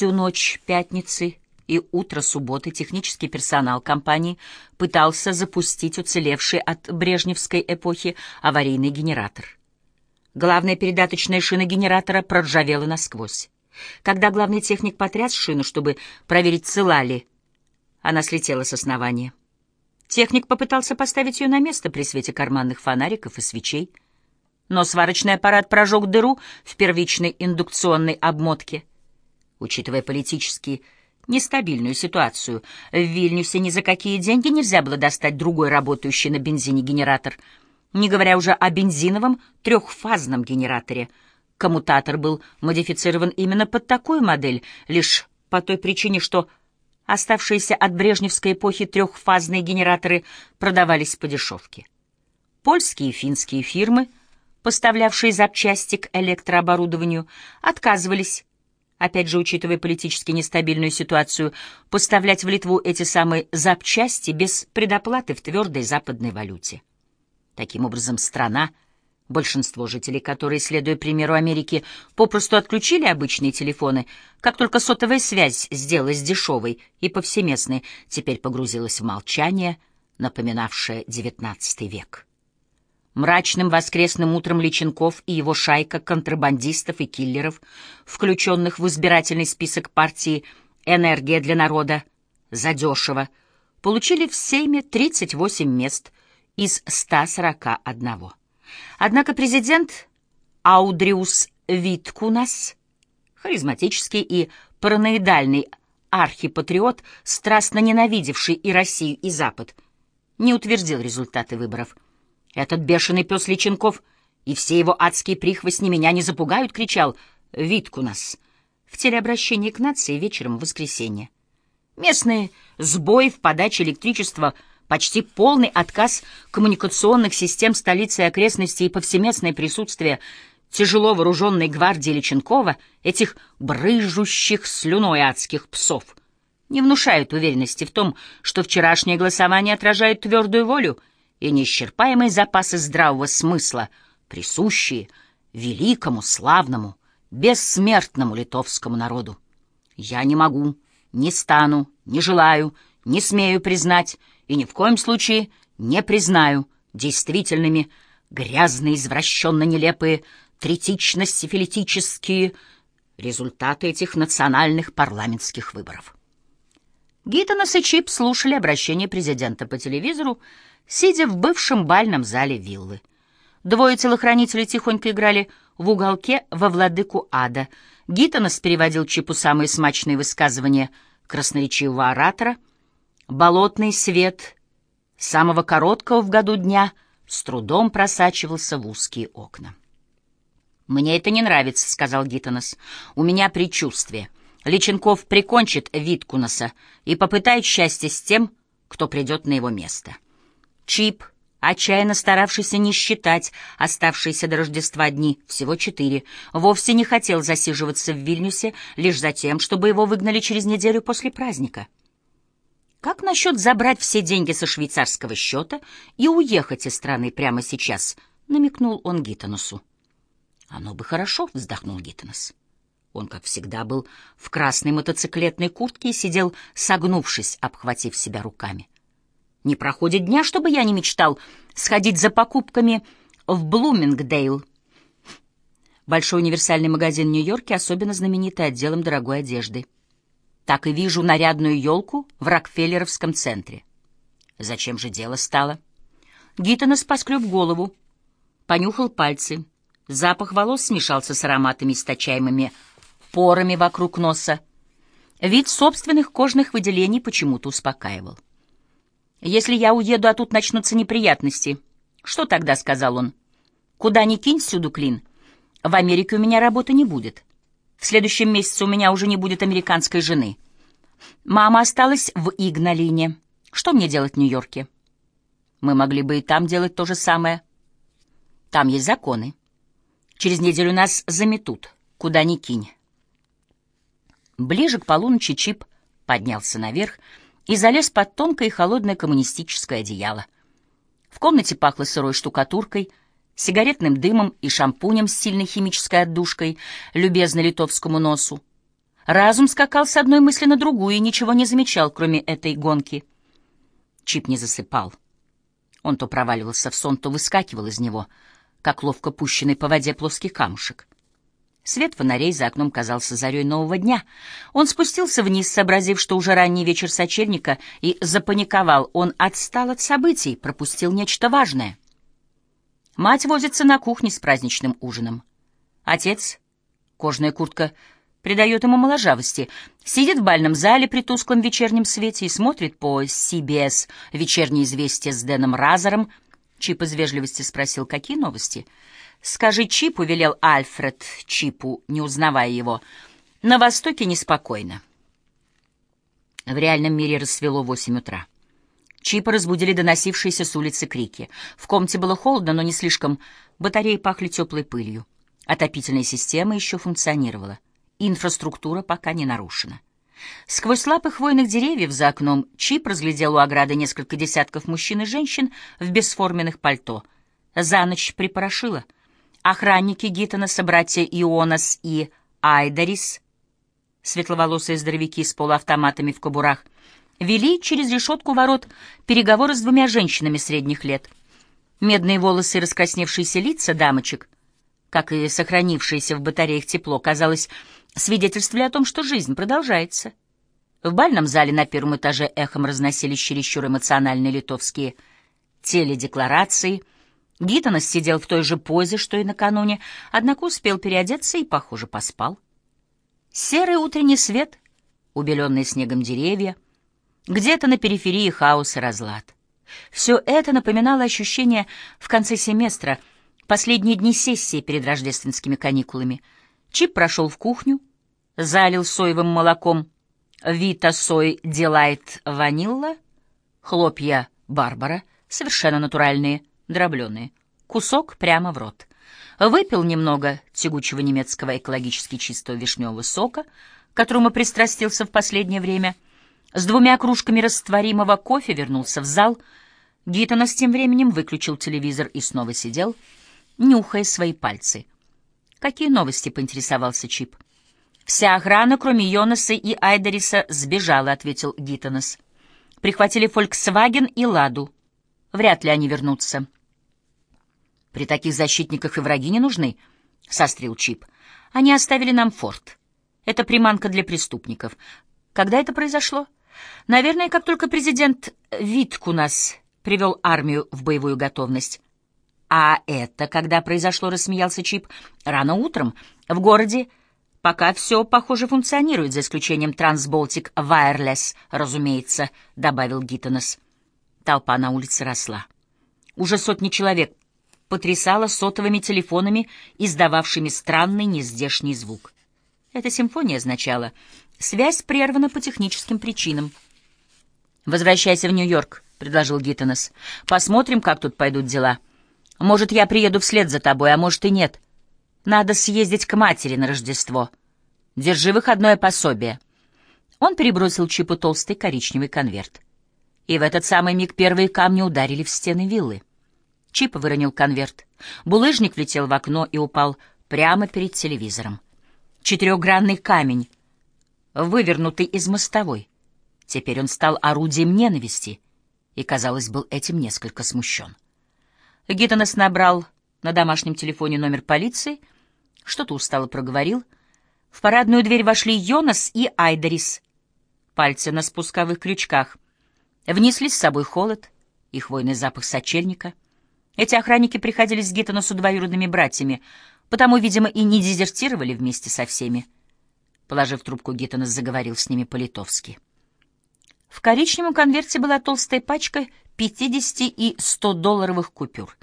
Всю ночь пятницы и утро субботы технический персонал компании пытался запустить уцелевший от брежневской эпохи аварийный генератор. Главная передаточная шина генератора проржавела насквозь. Когда главный техник потряс шину, чтобы проверить, цела ли, она слетела с основания. Техник попытался поставить ее на место при свете карманных фонариков и свечей, но сварочный аппарат прожег дыру в первичной индукционной обмотке. Учитывая политически нестабильную ситуацию, в Вильнюсе ни за какие деньги нельзя было достать другой работающий на бензине генератор, не говоря уже о бензиновом трехфазном генераторе. Коммутатор был модифицирован именно под такую модель, лишь по той причине, что оставшиеся от брежневской эпохи трехфазные генераторы продавались по дешевке. Польские и финские фирмы, поставлявшие запчасти к электрооборудованию, отказывались опять же, учитывая политически нестабильную ситуацию, поставлять в Литву эти самые запчасти без предоплаты в твердой западной валюте. Таким образом, страна, большинство жителей которой, следуя примеру Америки, попросту отключили обычные телефоны, как только сотовая связь сделалась дешевой и повсеместной, теперь погрузилась в молчание, напоминавшее XIX век. Мрачным воскресным утром Личенков и его шайка контрабандистов и киллеров, включенных в избирательный список партии «Энергия для народа» задешево, получили в Сейме 38 мест из 141. Однако президент Аудриус Виткунас, харизматический и параноидальный архипатриот, страстно ненавидевший и Россию, и Запад, не утвердил результаты выборов – этот бешеный пес Личенков и все его адские прихвостни меня не запугают, кричал Виткунас в телеобращении к нации вечером в воскресенье. Местные сбои в подаче электричества, почти полный отказ коммуникационных систем столицы и окрестностей и повсеместное присутствие тяжело вооруженной гвардии Личенкова, этих брыжущих слюной адских псов, не внушают уверенности в том, что вчерашнее голосование отражает твердую волю — и неисчерпаемые запасы здравого смысла, присущие великому, славному, бессмертному литовскому народу. Я не могу, не стану, не желаю, не смею признать и ни в коем случае не признаю действительными грязные, извращенно-нелепые, третично-сифилитические результаты этих национальных парламентских выборов. Гиттонес и Чип слушали обращение президента по телевизору, сидя в бывшем бальном зале виллы. Двое телохранителей тихонько играли в уголке во владыку ада. Гиттонос переводил Чипу самые смачные высказывания красноречивого оратора. Болотный свет самого короткого в году дня с трудом просачивался в узкие окна. «Мне это не нравится», — сказал Гиттонос. «У меня предчувствие. Личенков прикончит Виткунаса и попытает счастье с тем, кто придет на его место». Чип, отчаянно старавшийся не считать оставшиеся до Рождества дни, всего четыре, вовсе не хотел засиживаться в Вильнюсе лишь за тем, чтобы его выгнали через неделю после праздника. «Как насчет забрать все деньги со швейцарского счета и уехать из страны прямо сейчас?» — намекнул он Гиттонусу. «Оно бы хорошо», — вздохнул Гиттонус. Он, как всегда, был в красной мотоциклетной куртке и сидел, согнувшись, обхватив себя руками. Не проходит дня, чтобы я не мечтал сходить за покупками в Блумингдейл. Большой универсальный магазин в Нью-Йорке, особенно знаменитый отделом дорогой одежды. Так и вижу нарядную елку в Рокфеллеровском центре. Зачем же дело стало? Гиттонес поскреб голову, понюхал пальцы. Запах волос смешался с ароматами, источаемыми порами вокруг носа. Вид собственных кожных выделений почему-то успокаивал. «Если я уеду, а тут начнутся неприятности». «Что тогда?» — сказал он. «Куда ни кинь, всюду клин. В Америке у меня работы не будет. В следующем месяце у меня уже не будет американской жены. Мама осталась в Игналине. Что мне делать в Нью-Йорке?» «Мы могли бы и там делать то же самое. Там есть законы. Через неделю нас заметут, куда ни кинь». Ближе к полуночи Чип поднялся наверх, и залез под тонкое и холодное коммунистическое одеяло. В комнате пахло сырой штукатуркой, сигаретным дымом и шампунем с сильной химической отдушкой, любезно литовскому носу. Разум скакал с одной мысли на другую и ничего не замечал, кроме этой гонки. Чип не засыпал. Он то проваливался в сон, то выскакивал из него, как ловко пущенный по воде плоский камушек. Свет фонарей за окном казался зарей нового дня. Он спустился вниз, сообразив, что уже ранний вечер сочельника, и запаниковал. Он отстал от событий, пропустил нечто важное. Мать возится на кухне с праздничным ужином. Отец, кожаная куртка, придает ему моложавости, сидит в бальном зале при тусклом вечернем свете и смотрит по CBS «Вечерние известия» с Дэном Разером. Чип из вежливости спросил, какие новости — «Скажи Чипу», — велел Альфред Чипу, не узнавая его, — «на востоке неспокойно». В реальном мире рассвело восемь утра. Чипа разбудили доносившиеся с улицы крики. В комнате было холодно, но не слишком. Батареи пахли теплой пылью. Отопительная система еще функционировала. Инфраструктура пока не нарушена. Сквозь лапы хвойных деревьев за окном Чип разглядел у ограды несколько десятков мужчин и женщин в бесформенных пальто. За ночь припорошило — Охранники Гиттона, собратья Ионас и Айдарис, светловолосые здоровяки с полуавтоматами в кобурах, вели через решетку ворот переговоры с двумя женщинами средних лет. Медные волосы и раскрасневшиеся лица дамочек, как и сохранившееся в батареях тепло, казалось, свидетельствовали о том, что жизнь продолжается. В бальном зале на первом этаже эхом разносились чересчур эмоциональные литовские теледекларации — Гиттонос сидел в той же позе, что и накануне, однако успел переодеться и, похоже, поспал. Серый утренний свет, убеленные снегом деревья, где-то на периферии хаос и разлад. Все это напоминало ощущение в конце семестра, последние дни сессии перед рождественскими каникулами. Чип прошел в кухню, залил соевым молоком Вита Сой Дилайт Ванилла, хлопья Барбара, совершенно натуральные, дробленые. Кусок прямо в рот. Выпил немного тягучего немецкого экологически чистого вишневого сока, которому пристрастился в последнее время. С двумя кружками растворимого кофе вернулся в зал. Гиттонос тем временем выключил телевизор и снова сидел, нюхая свои пальцы. «Какие новости?» — поинтересовался Чип. «Вся охрана, кроме Йонаса и Айдериса, сбежала», — ответил Гиттонос. «Прихватили «Фольксваген» и «Ладу». Вряд ли они вернутся». При таких защитниках и враги не нужны, — сострил Чип. Они оставили нам форт. Это приманка для преступников. Когда это произошло? Наверное, как только президент Виткунас привел армию в боевую готовность. А это когда произошло, рассмеялся Чип. Рано утром в городе Пока все, похоже, функционирует, за исключением Трансболтик Wireless, разумеется, — добавил Гиттонес. Толпа на улице росла. Уже сотни человек потрясала сотовыми телефонами, издававшими странный нездешний звук. Эта симфония означала «Связь прервана по техническим причинам». «Возвращайся в Нью-Йорк», — предложил Гиттонес. «Посмотрим, как тут пойдут дела. Может, я приеду вслед за тобой, а может и нет. Надо съездить к матери на Рождество. Держи выходное пособие». Он перебросил Чипу толстый коричневый конверт. И в этот самый миг первые камни ударили в стены виллы. Чип выронил конверт. Булыжник влетел в окно и упал прямо перед телевизором. Четырехгранный камень, вывернутый из мостовой. Теперь он стал орудием ненависти и, казалось, был этим несколько смущен. Гиттонес набрал на домашнем телефоне номер полиции, что-то устало проговорил. В парадную дверь вошли Йонас и Айдерис. Пальцы на спусковых крючках. Внесли с собой холод и хвойный запах сочельника — эти охранники приходились Гиттоносу двоюродными братьями, потому, видимо, и не дезертировали вместе со всеми. Положив трубку, Гиттонос заговорил с ними по-литовски. В коричневом конверте была толстая пачка 50 и 100-долларовых купюр.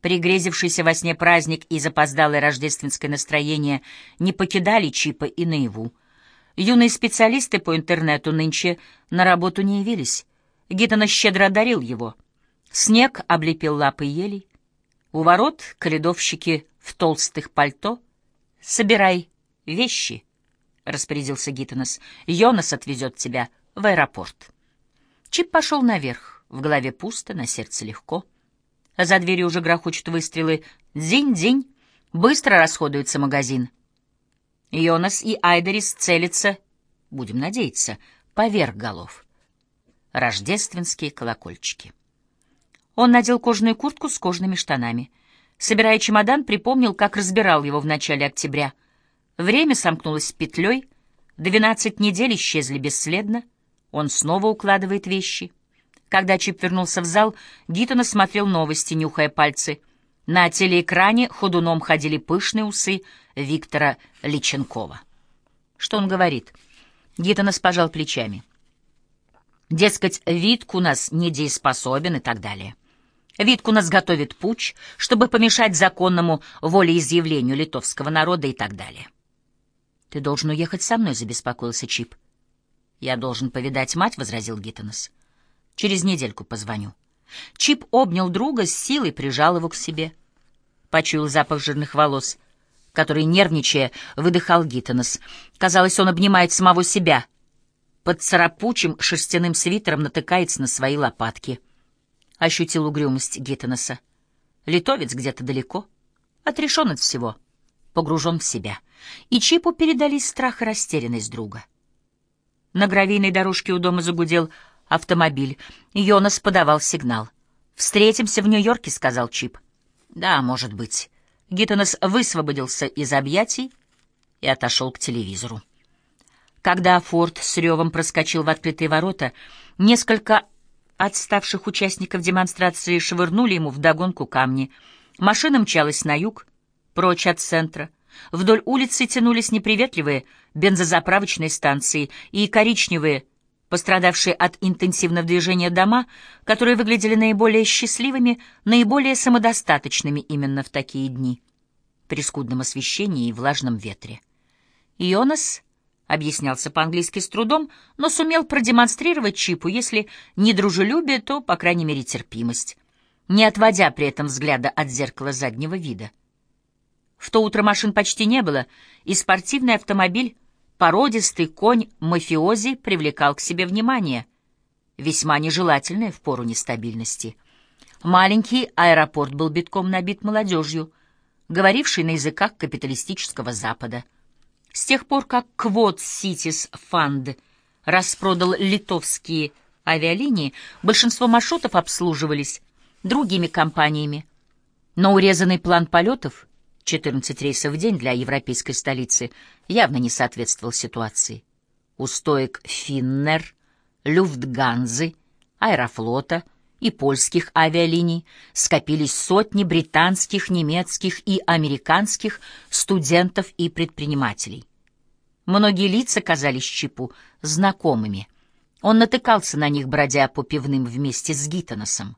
Пригрезившийся во сне праздник и запоздалое рождественское настроение не покидали Чипа и наяву. Юные специалисты по интернету нынче на работу не явились. Гиттонос щедро одарил его — Снег облепил лапы елей. У ворот каледовщики в толстых пальто. «Собирай вещи», — распорядился Гиттонес. «Йонас отвезет тебя в аэропорт». Чип пошел наверх. В голове пусто, на сердце легко. За дверью уже грохочут выстрелы. «Дзинь-дзинь!» Быстро расходуется магазин. Йонас и Айдерис целятся, будем надеяться, поверх голов. Рождественские колокольчики. Он надел кожаную куртку с кожаными штанами. Собирая чемодан, припомнил, как разбирал его в начале октября. Время сомкнулось петлей, двенадцать недель исчезли бесследно. Он снова укладывает вещи. Когда Чип вернулся в зал, Гиттон смотрел новости, нюхая пальцы. На телеэкране ходуном ходили пышные усы Виктора Личенкова. Что он говорит? Гиттонос пожал плечами. Дескать, Витк у нас недееспособен и так далее. Витку нас готовит путь, чтобы помешать законному волеизъявлению литовского народа и так далее. «Ты должен уехать со мной», — забеспокоился Чип. «Я должен повидать мать», — возразил Гиттонес. «Через недельку позвоню». Чип обнял друга, с силой прижал его к себе. Почуял запах жирных волос, который, нервничая, выдыхал Гиттонес. Казалось, он обнимает самого себя. Под царапучим шерстяным свитером натыкается на свои лопатки — ощутил угрюмость Гиттенеса. Литовец где-то далеко, отрешен от всего, погружен в себя. И Чипу передались страх и растерянность друга. На гравийной дорожке у дома загудел автомобиль. Йонас подавал сигнал. «Встретимся в Нью-Йорке», — сказал Чип. «Да, может быть». Гиттенес высвободился из объятий и отошел к телевизору. Когда Форд с ревом проскочил в открытые ворота, несколько отставших участников демонстрации швырнули ему вдогонку камни. Машина мчалась на юг, прочь от центра. Вдоль улицы тянулись неприветливые бензозаправочные станции и коричневые, пострадавшие от интенсивного движения дома, которые выглядели наиболее счастливыми, наиболее самодостаточными именно в такие дни, при скудном освещении и влажном ветре. Ионас объяснялся по-английски с трудом, но сумел продемонстрировать Чипу, если не дружелюбие, то, по крайней мере, терпимость, не отводя при этом взгляда от зеркала заднего вида. В то утро машин почти не было, и спортивный автомобиль, породистый конь мафиози, привлекал к себе внимание, весьма нежелательное в пору нестабильности. Маленький аэропорт был битком набит молодежью, говорившей на языках капиталистического Запада — с тех пор, как Quad Cities Fund распродал литовские авиалинии, большинство маршрутов обслуживались другими компаниями. Но урезанный план полетов, 14 рейсов в день для европейской столицы, явно не соответствовал ситуации. У Финнер, Люфтганзы, Аэрофлота и польских авиалиний скопились сотни британских, немецких и американских студентов и предпринимателей. Многие лица казались Чипу знакомыми. Он натыкался на них, бродя по пивным вместе с Гиттоносом.